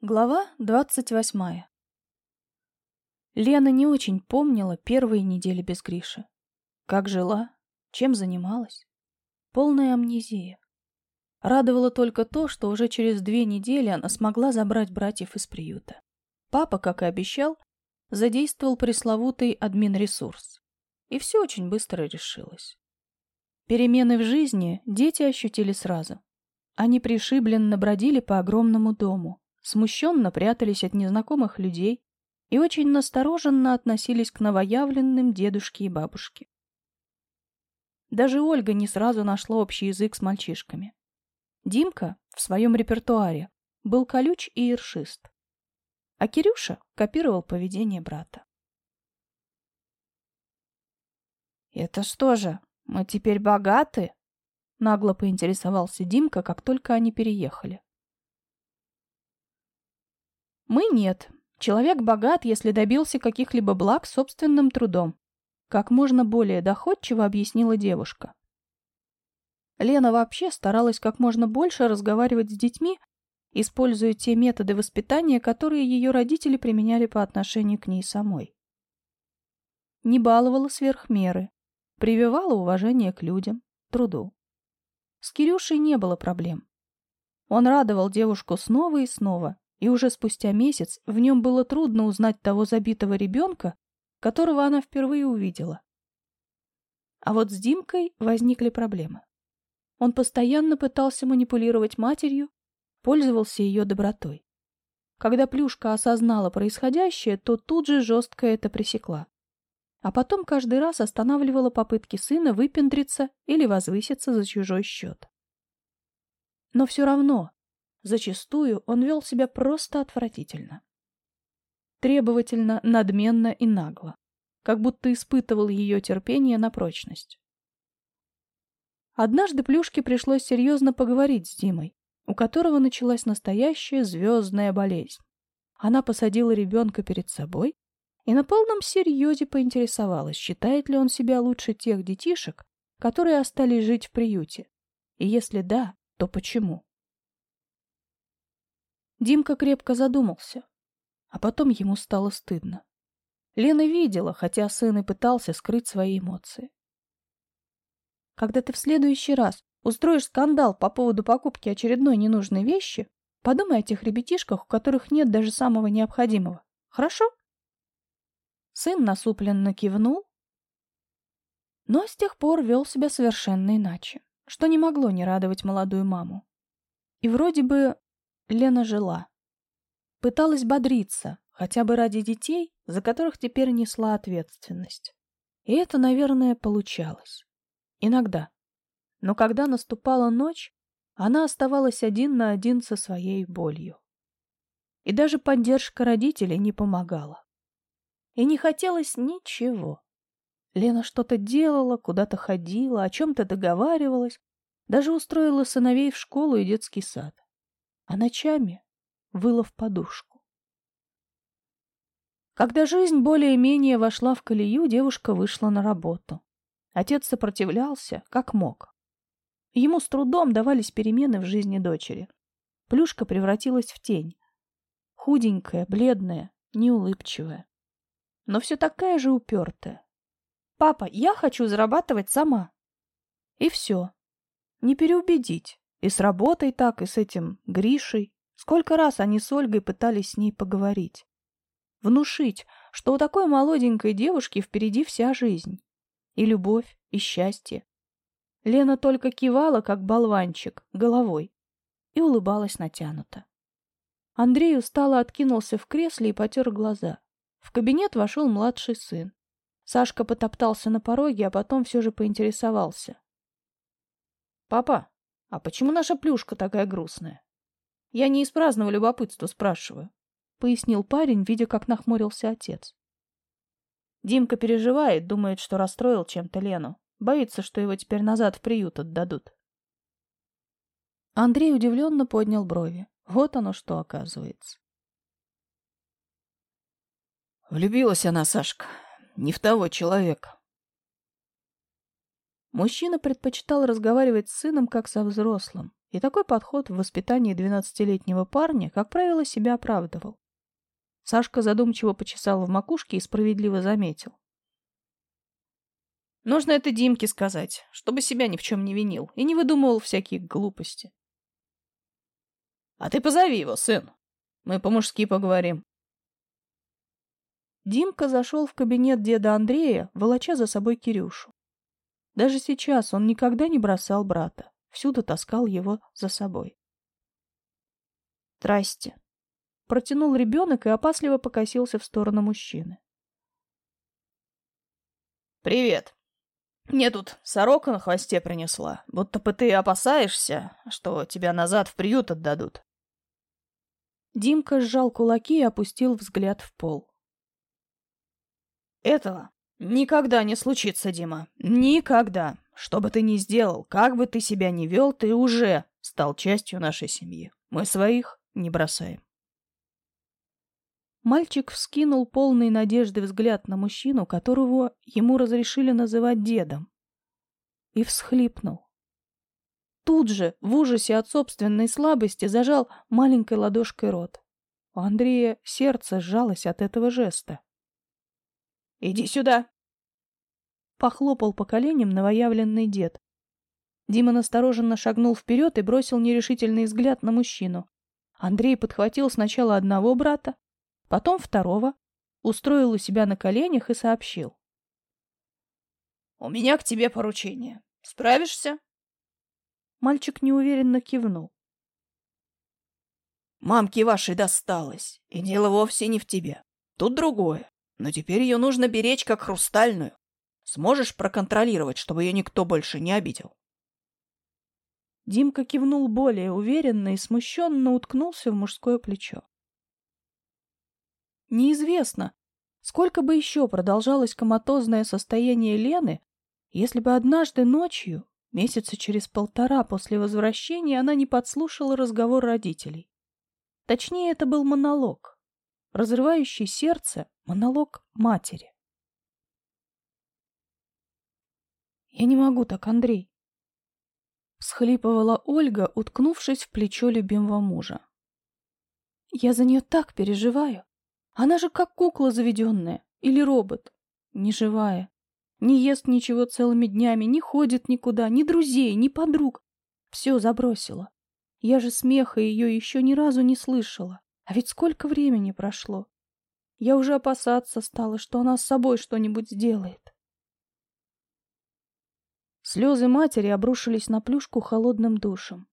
Глава двадцать восьмая Лена не очень помнила первые недели без Гриши. Как жила, чем занималась. Полная амнезия. Радовало только то, что уже через две недели она смогла забрать братьев из приюта. Папа, как и обещал, задействовал пресловутый админресурс. И все очень быстро решилось. Перемены в жизни дети ощутили сразу. Они пришибленно бродили по огромному дому, смущенно прятались от незнакомых людей и очень настороженно относились к новоявленным дедушке и бабушке. Даже Ольга не сразу нашла общий язык с мальчишками. Димка в своем репертуаре был колюч и ершист, а Кирюша копировал поведение брата. «Это что же, мы теперь богаты?» — нагло поинтересовался Димка, как только они переехали. Мы нет. Человек богат, если добился каких-либо благ собственным трудом. Как можно более доходчиво объяснила девушка. Лена вообще старалась как можно больше разговаривать с детьми, используя те методы воспитания, которые ее родители применяли по отношению к ней самой. Не баловала сверх меры, прививала уважение к людям, труду. С Кирюшей не было проблем. Он радовал девушку снова и снова, и уже спустя месяц в нем было трудно узнать того забитого ребенка, которого она впервые увидела. А вот с Димкой возникли проблемы. Он постоянно пытался манипулировать матерью, пользовался ее добротой. Когда Плюшка осознала происходящее, то тут же жестко это пресекла. А потом каждый раз останавливала попытки сына выпендриться или возвыситься за чужой счет. Но все равно Зачастую он вел себя просто отвратительно. Требовательно, надменно и нагло, как будто испытывал ее терпение на прочность. Однажды Плюшке пришлось серьезно поговорить с Димой, у которого началась настоящая звездная болезнь. Она посадила ребенка перед собой и на полном серьезе поинтересовалась, считает ли он себя лучше тех детишек, которые остались жить в приюте. И если да, то почему? Димка крепко задумался, а потом ему стало стыдно. Лена видела, хотя сын и пытался скрыть свои эмоции. Когда ты в следующий раз устроишь скандал по поводу покупки очередной ненужной вещи, подумай о тех ребятишках, у которых нет даже самого необходимого. Хорошо? Сын насупленно кивнул, но с тех пор вел себя совершенно иначе, что не могло не радовать молодую маму. И вроде бы Лена жила. Пыталась бодриться, хотя бы ради детей, за которых теперь несла ответственность. И это, наверное, получалось. Иногда. Но когда наступала ночь, она оставалась один на один со своей болью. И даже поддержка родителей не помогала. И не хотелось ничего. Лена что-то делала, куда-то ходила, о чем-то договаривалась, даже устроила сыновей в школу и детский сад а ночами выла в подушку. Когда жизнь более-менее вошла в колею, девушка вышла на работу. Отец сопротивлялся, как мог. Ему с трудом давались перемены в жизни дочери. Плюшка превратилась в тень. Худенькая, бледная, неулыбчивая. Но все такая же упертая. «Папа, я хочу зарабатывать сама». И все. Не переубедить. И с работой так, и с этим Гришей. Сколько раз они с Ольгой пытались с ней поговорить. Внушить, что у такой молоденькой девушки впереди вся жизнь. И любовь, и счастье. Лена только кивала, как болванчик, головой, и улыбалась натянуто. Андрей устало откинулся в кресле и потер глаза. В кабинет вошел младший сын. Сашка потоптался на пороге, а потом все же поинтересовался. — Папа, а почему наша плюшка такая грустная? Я не из праздного любопытства спрашиваю, пояснил парень, видя, как нахмурился отец. Димка переживает, думает, что расстроил чем-то Лену. Боится, что его теперь назад в приют отдадут. Андрей удивленно поднял брови. Вот оно что оказывается. Влюбилась она, Сашка, не в того человека. Мужчина предпочитал разговаривать с сыном как со взрослым, И такой подход в воспитании двенадцатилетнего парня, как правило, себя оправдывал. Сашка задумчиво почесал в макушке и справедливо заметил. Нужно это Димке сказать, чтобы себя ни в чем не винил и не выдумывал всякие глупости. А ты позови его, сын. Мы по-мужски поговорим. Димка зашел в кабинет деда Андрея, волоча за собой Кирюшу. Даже сейчас он никогда не бросал брата, всюду таскал его за собой. «Здрасте», — протянул ребенок и опасливо покосился в сторону мужчины. «Привет. Мне тут сорока на хвосте принесла, будто бы ты опасаешься, что тебя назад в приют отдадут». Димка сжал кулаки и опустил взгляд в пол. «Этого никогда не случится, Дима. Никогда. Что бы ты ни сделал, как бы ты себя ни вел, ты уже стал частью нашей семьи. Мы своих не бросаем». Мальчик вскинул полный надежды взгляд на мужчину, которого ему разрешили называть дедом, и всхлипнул. Тут же, в ужасе от собственной слабости, зажал маленькой ладошкой рот. У Андрея сердце сжалось от этого жеста. «Иди сюда!» Похлопал по коленям новоявленный дед. Дима настороженно шагнул вперед и бросил нерешительный взгляд на мужчину. Андрей подхватил сначала одного брата, потом второго, устроил у себя на коленях и сообщил. «У меня к тебе поручение. Справишься?» Мальчик неуверенно кивнул. «Мамке вашей досталось, и дело вовсе не в тебе. Тут другое. Но теперь ее нужно беречь как хрустальную. Сможешь проконтролировать, чтобы ее никто больше не обидел?» Димка кивнул более уверенно и смущенно уткнулся в мужское плечо. Неизвестно, сколько бы еще продолжалось коматозное состояние Лены, если бы однажды ночью Месяца через полтора после возвращения она не подслушала разговор родителей. Точнее, это был монолог. Разрывающий сердце монолог матери. «Я не могу так, Андрей», — всхлипывала Ольга, уткнувшись в плечо любимого мужа. «Я за нее так переживаю. Она же как кукла заведенная или робот, неживая. Не ест ничего целыми днями, не ходит никуда, ни друзей, ни подруг. Все забросила. Я же смеха ее еще ни разу не слышала. А ведь сколько времени прошло. Я уже опасаться стала, что она с собой что-нибудь сделает. Слезы матери обрушились на плюшку холодным душем.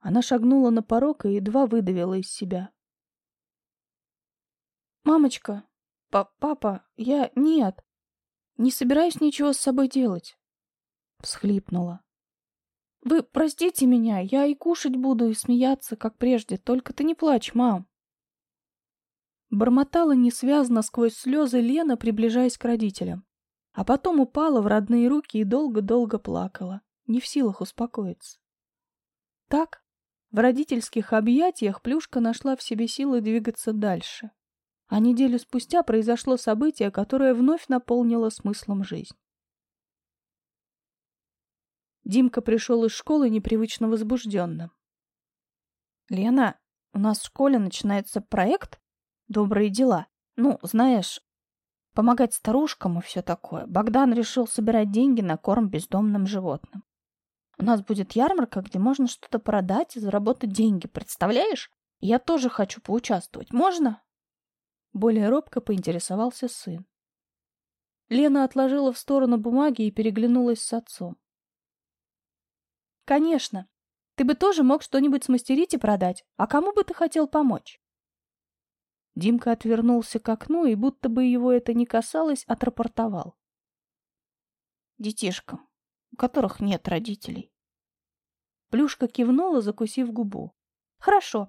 Она шагнула на порог и едва выдавила из себя. «Мамочка, папа, я... Нет, не собираюсь ничего с собой делать. Всхлипнула. Вы простите меня, я и кушать буду, и смеяться, как прежде, только ты не плачь, мам. Бормотала несвязно сквозь слезы Лена, приближаясь к родителям. А потом упала в родные руки и долго-долго плакала, не в силах успокоиться. Так, в родительских объятиях Плюшка нашла в себе силы двигаться дальше. А неделю спустя произошло событие, которое вновь наполнило смыслом жизнь. Димка пришел из школы непривычно возбужденным. «Лена, у нас в школе начинается проект «Добрые дела». Ну, знаешь, помогать старушкам и все такое. Богдан решил собирать деньги на корм бездомным животным. У нас будет ярмарка, где можно что-то продать и заработать деньги, представляешь? Я тоже хочу поучаствовать. Можно?» Более робко поинтересовался сын. Лена отложила в сторону бумаги и переглянулась с отцом. «Конечно. Ты бы тоже мог что-нибудь смастерить и продать. А кому бы ты хотел помочь?» Димка отвернулся к окну и, будто бы его это не касалось, отрапортовал. «Детишкам, у которых нет родителей». Плюшка кивнула, закусив губу. «Хорошо.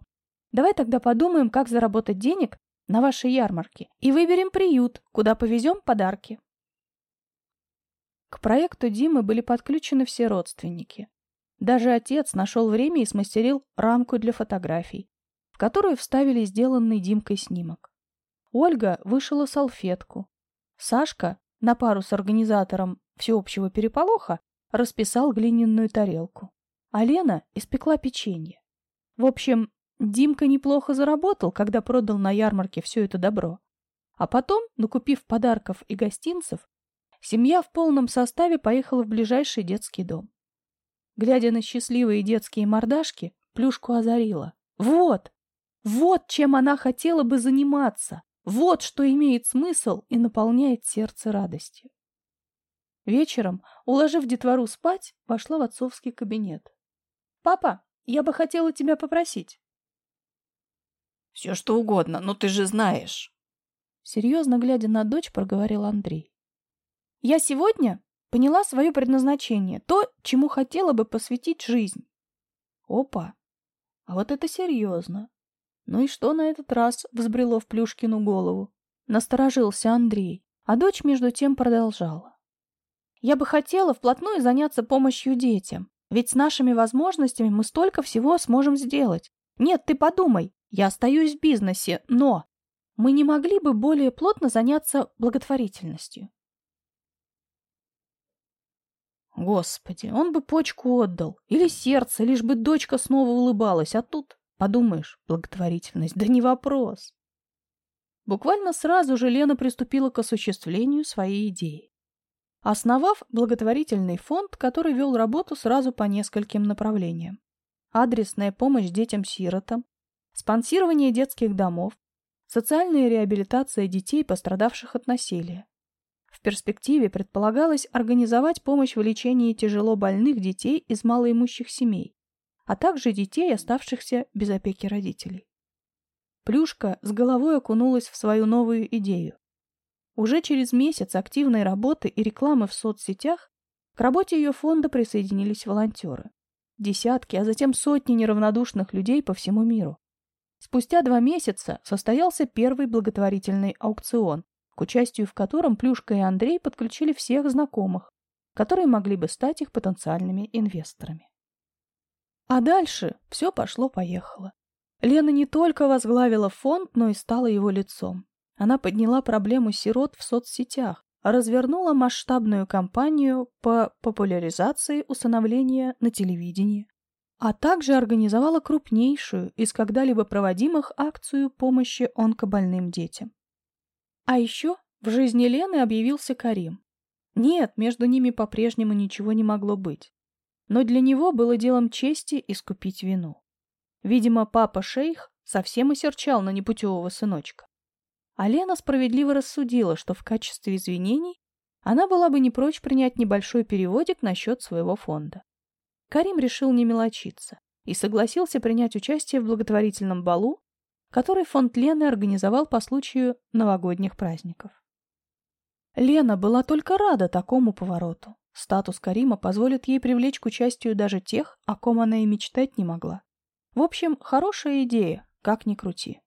Давай тогда подумаем, как заработать денег на вашей ярмарке и выберем приют, куда повезем подарки. К проекту Димы были подключены все родственники. Даже отец нашел время и смастерил рамку для фотографий, которую вставили сделанный Димкой снимок. Ольга вышила салфетку. Сашка, на пару с организатором всеобщего переполоха, расписал глиняную тарелку. а Лена испекла печенье. В общем, Димка неплохо заработал, когда продал на ярмарке все это добро. А потом, накупив подарков и гостинцев, семья в полном составе поехала в ближайший детский дом. Глядя на счастливые детские мордашки, Плюшку озарила. Вот! Вот чем она хотела бы заниматься! Вот что имеет смысл и наполняет сердце радостью. Вечером, уложив детвору спать, вошла в отцовский кабинет. «Папа, я бы хотела тебя попросить». «Все что угодно, но ты же знаешь». Серьезно глядя на дочь, проговорил Андрей. «Я сегодня поняла свое предназначение, то, чему хотела бы посвятить жизнь». «Опа! А вот это серьезно. Ну и что на этот раз взбрело в Плюшкину голову? Насторожился Андрей, а дочь между тем продолжала. Я бы хотела вплотную заняться помощью детям, ведь с нашими возможностями мы столько всего сможем сделать. Нет, ты подумай, я остаюсь в бизнесе, но мы не могли бы более плотно заняться благотворительностью. Господи, он бы почку отдал или сердце, лишь бы дочка снова улыбалась, а тут, подумаешь, благотворительность, да не вопрос. Буквально сразу же Лена приступила к осуществлению своей идеи. Основав благотворительный фонд, который вел работу сразу по нескольким направлениям. Адресная помощь детям-сиротам, спонсирование детских домов, социальная реабилитация детей, пострадавших от насилия, в перспективе предполагалось организовать помощь в лечении тяжело больных детей из малоимущих семей, а также детей, оставшихся без опеки родителей. Плюшка с головой окунулась в свою новую идею. Уже через месяц активной работы и рекламы в соцсетях к работе ее фонда присоединились волонтеры. Десятки, а затем сотни неравнодушных людей по всему миру. Спустя два месяца состоялся первый благотворительный аукцион, к участию в котором Плюшка и Андрей подключили всех знакомых, которые могли бы стать их потенциальными инвесторами. А дальше все пошло-поехало. Лена не только возглавила фонд, но и стала его лицом. Она подняла проблему сирот в соцсетях, развернула масштабную кампанию по популяризации усыновления на телевидении, а также организовала крупнейшую из когда-либо проводимых акцию помощи онкобольным детям. А еще в жизни Лены объявился Карим. Нет, между ними по-прежнему ничего не могло быть. Но для него было делом чести искупить вину. Видимо, папа-шейх совсем осерчал на непутевого сыночка. А Лена справедливо рассудила, что в качестве извинений она была бы не прочь принять небольшой переводик на счет своего фонда. Карим решил не мелочиться и согласился принять участие в благотворительном балу, который фонд Лены организовал по случаю новогодних праздников. Лена была только рада такому повороту. Статус Карима позволит ей привлечь к участию даже тех, о ком она и мечтать не могла. В общем, хорошая идея, как ни крути.